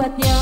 buatnya.